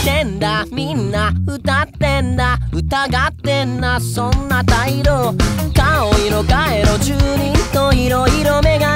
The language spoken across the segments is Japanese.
ってんだ。みんな歌ってんだ。疑ってんな。そんな態度。顔色変えろ。住人といろいろ目が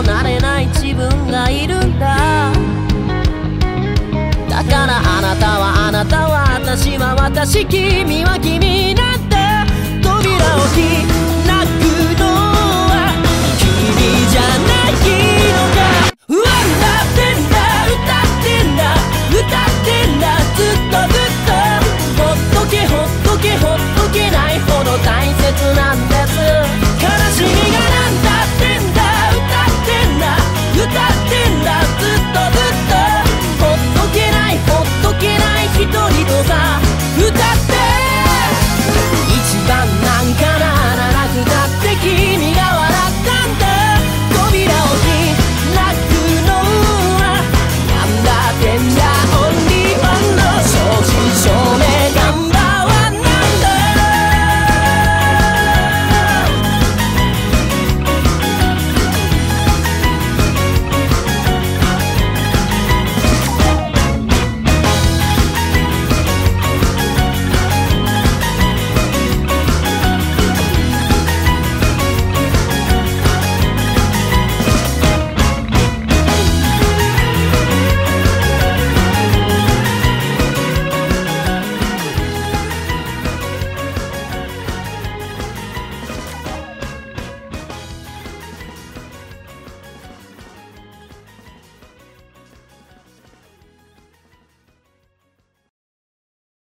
もなれない自分がいるんだ。だからあなたはあなたは私は私。君は君。